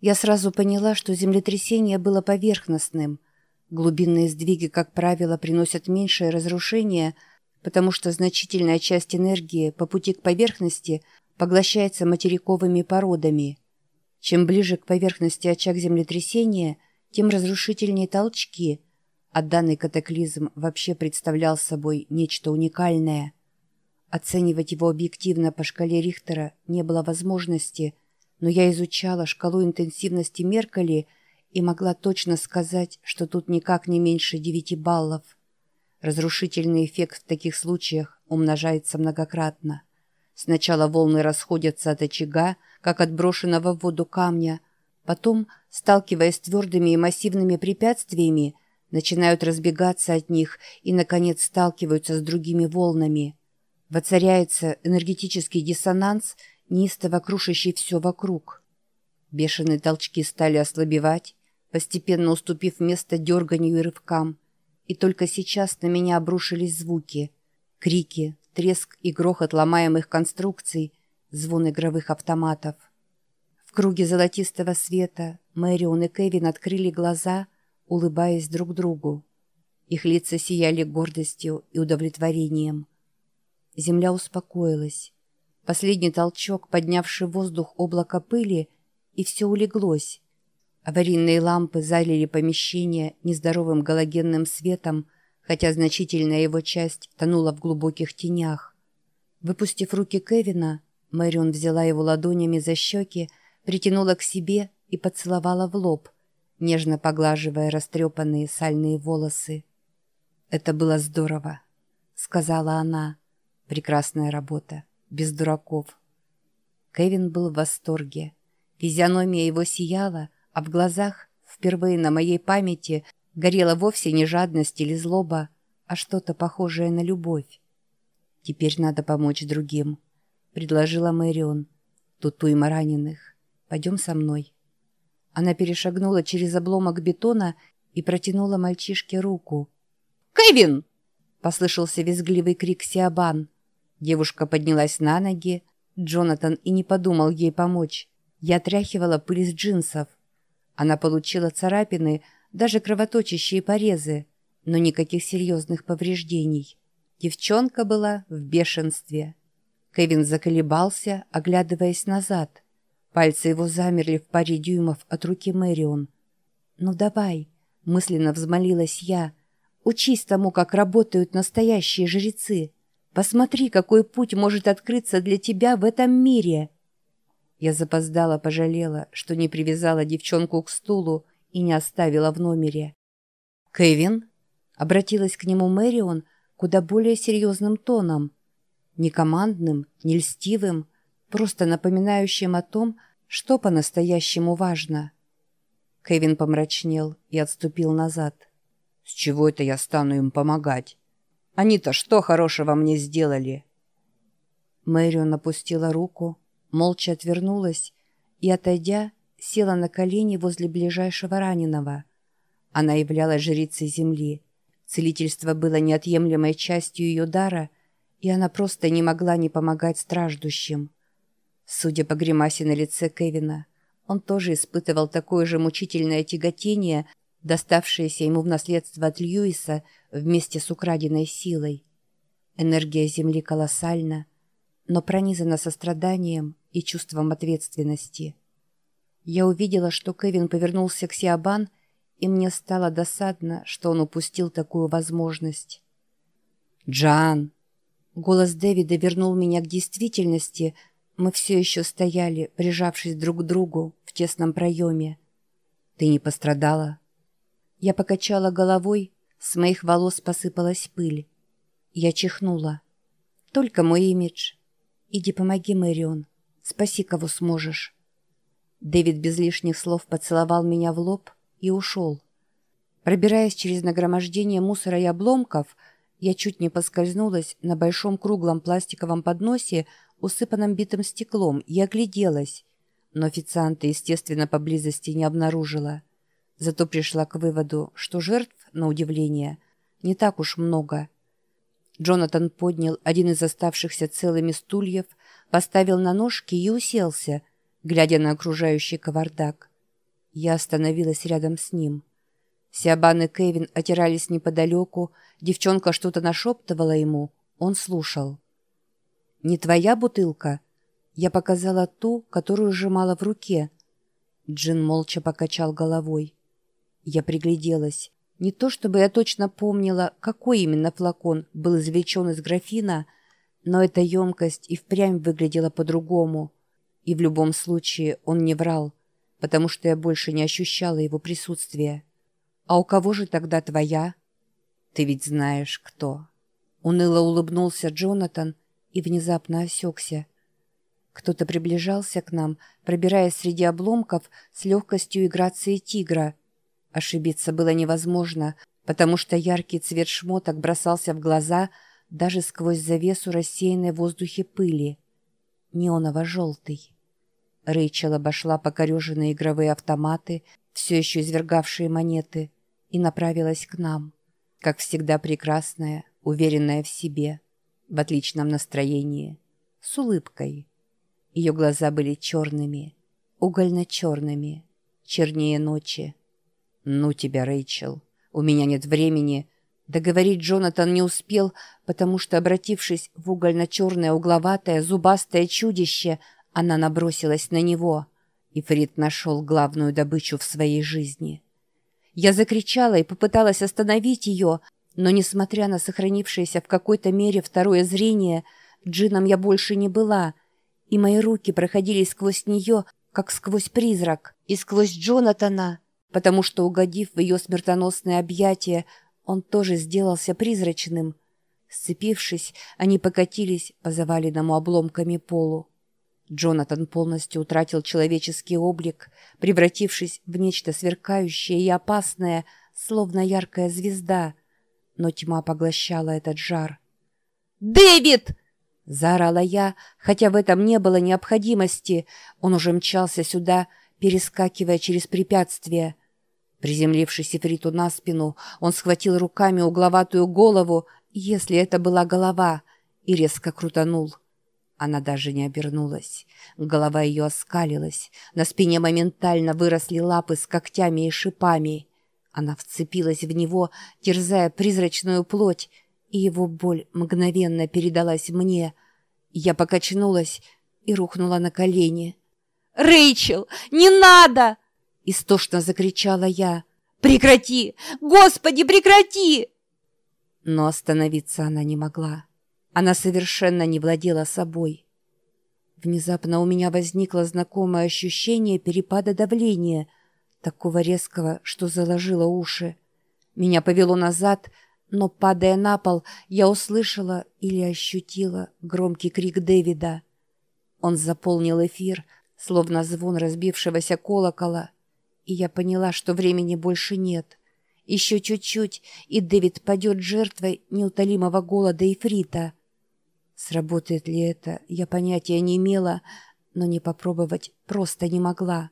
Я сразу поняла, что землетрясение было поверхностным. Глубинные сдвиги, как правило, приносят меньшее разрушение, потому что значительная часть энергии по пути к поверхности поглощается материковыми породами. Чем ближе к поверхности очаг землетрясения, тем разрушительнее толчки, а данный катаклизм вообще представлял собой нечто уникальное. Оценивать его объективно по шкале Рихтера не было возможности, но я изучала шкалу интенсивности Меркали и могла точно сказать, что тут никак не меньше 9 баллов. Разрушительный эффект в таких случаях умножается многократно. Сначала волны расходятся от очага, как от брошенного в воду камня, потом, сталкиваясь с твердыми и массивными препятствиями, начинают разбегаться от них и, наконец, сталкиваются с другими волнами. Воцаряется энергетический диссонанс, неистово крушащий все вокруг. Бешеные толчки стали ослабевать, постепенно уступив место дерганию и рывкам. И только сейчас на меня обрушились звуки. Крики, треск и грохот ломаемых конструкций, звон игровых автоматов. В круге золотистого света Мэрион и Кевин открыли глаза, улыбаясь друг другу. Их лица сияли гордостью и удовлетворением. Земля успокоилась. Последний толчок, поднявший в воздух облако пыли, и все улеглось. Аварийные лампы залили помещение нездоровым галогенным светом, хотя значительная его часть тонула в глубоких тенях. Выпустив руки Кевина, Мэрион взяла его ладонями за щеки, притянула к себе и поцеловала в лоб, нежно поглаживая растрепанные сальные волосы. «Это было здорово», — сказала она. «Прекрасная работа, без дураков». Кевин был в восторге. Физиономия его сияла, а в глазах, впервые на моей памяти, горела вовсе не жадность или злоба, а что-то похожее на любовь. «Теперь надо помочь другим», — предложила Мэрион. «Тут уйма раненых. Пойдем со мной». Она перешагнула через обломок бетона и протянула мальчишке руку. «Кевин!» — послышался визгливый крик Сиабан. Девушка поднялась на ноги. Джонатан и не подумал ей помочь. Я отряхивала пыль с джинсов. Она получила царапины, даже кровоточащие порезы, но никаких серьезных повреждений. Девчонка была в бешенстве. Кевин заколебался, оглядываясь назад. Пальцы его замерли в паре дюймов от руки Мэрион. «Ну давай», — мысленно взмолилась я, — «учись тому, как работают настоящие жрецы». Посмотри, какой путь может открыться для тебя в этом мире!» Я запоздала, пожалела, что не привязала девчонку к стулу и не оставила в номере. «Кевин?» — обратилась к нему Мэрион куда более серьезным тоном. Не командным, не льстивым, просто напоминающим о том, что по-настоящему важно. Кевин помрачнел и отступил назад. «С чего это я стану им помогать?» Они-то что хорошего мне сделали?» Мэрион опустила руку, молча отвернулась и, отойдя, села на колени возле ближайшего раненого. Она являлась жрицей земли. Целительство было неотъемлемой частью ее дара, и она просто не могла не помогать страждущим. Судя по гримасе на лице Кевина, он тоже испытывал такое же мучительное тяготение, доставшееся ему в наследство от Льюиса вместе с украденной силой. Энергия Земли колоссальна, но пронизана состраданием и чувством ответственности. Я увидела, что Кевин повернулся к Сиабан, и мне стало досадно, что он упустил такую возможность. «Джан!» Голос Дэвида вернул меня к действительности. Мы все еще стояли, прижавшись друг к другу в тесном проеме. «Ты не пострадала?» Я покачала головой, с моих волос посыпалась пыль. Я чихнула. «Только мой имидж. Иди помоги, Мэрион. Спаси, кого сможешь». Дэвид без лишних слов поцеловал меня в лоб и ушел. Пробираясь через нагромождение мусора и обломков, я чуть не поскользнулась на большом круглом пластиковом подносе, усыпанном битым стеклом, и огляделась. Но официанта, естественно, поблизости не обнаружила. Зато пришла к выводу, что жертв, на удивление, не так уж много. Джонатан поднял один из оставшихся целыми стульев, поставил на ножки и уселся, глядя на окружающий кавардак. Я остановилась рядом с ним. Сиабан и Кевин отирались неподалеку, девчонка что-то нашептывала ему, он слушал. «Не твоя бутылка?» Я показала ту, которую сжимала в руке. Джин молча покачал головой. Я пригляделась. Не то чтобы я точно помнила, какой именно флакон был извлечен из графина, но эта емкость и впрямь выглядела по-другому. И в любом случае он не врал, потому что я больше не ощущала его присутствия. «А у кого же тогда твоя?» «Ты ведь знаешь, кто». Уныло улыбнулся Джонатан и внезапно осекся. Кто-то приближался к нам, пробираясь среди обломков с легкостью и грацией тигра. Ошибиться было невозможно, потому что яркий цвет шмоток бросался в глаза даже сквозь завесу рассеянной в воздухе пыли. Неоново-желтый. Рэйчел обошла покореженные игровые автоматы, все еще извергавшие монеты, и направилась к нам, как всегда прекрасная, уверенная в себе, в отличном настроении, с улыбкой. Ее глаза были черными, угольно-черными, чернее ночи. «Ну тебя, Рэйчел, у меня нет времени». Договорить Джонатан не успел, потому что, обратившись в угольно-черное угловатое зубастое чудище, она набросилась на него, и Фрид нашел главную добычу в своей жизни. Я закричала и попыталась остановить ее, но, несмотря на сохранившееся в какой-то мере второе зрение, джином я больше не была — и мои руки проходили сквозь нее, как сквозь призрак, и сквозь Джонатана, потому что, угодив в ее смертоносное объятие, он тоже сделался призрачным. Сцепившись, они покатились по заваленному обломками полу. Джонатан полностью утратил человеческий облик, превратившись в нечто сверкающее и опасное, словно яркая звезда, но тьма поглощала этот жар. «Дэвид!» Заорала я, хотя в этом не было необходимости. Он уже мчался сюда, перескакивая через препятствия. Приземлившись Ифриту на спину, он схватил руками угловатую голову, если это была голова, и резко крутанул. Она даже не обернулась. Голова ее оскалилась. На спине моментально выросли лапы с когтями и шипами. Она вцепилась в него, терзая призрачную плоть, и его боль мгновенно передалась мне. Я покачнулась и рухнула на колени. «Рэйчел, не надо!» — истошно закричала я. «Прекрати! Господи, прекрати!» Но остановиться она не могла. Она совершенно не владела собой. Внезапно у меня возникло знакомое ощущение перепада давления, такого резкого, что заложило уши. Меня повело назад — но, падая на пол, я услышала или ощутила громкий крик Дэвида. Он заполнил эфир, словно звон разбившегося колокола, и я поняла, что времени больше нет. Еще чуть-чуть, и Дэвид падет жертвой неутолимого голода и фрита. Сработает ли это, я понятия не имела, но не попробовать просто не могла.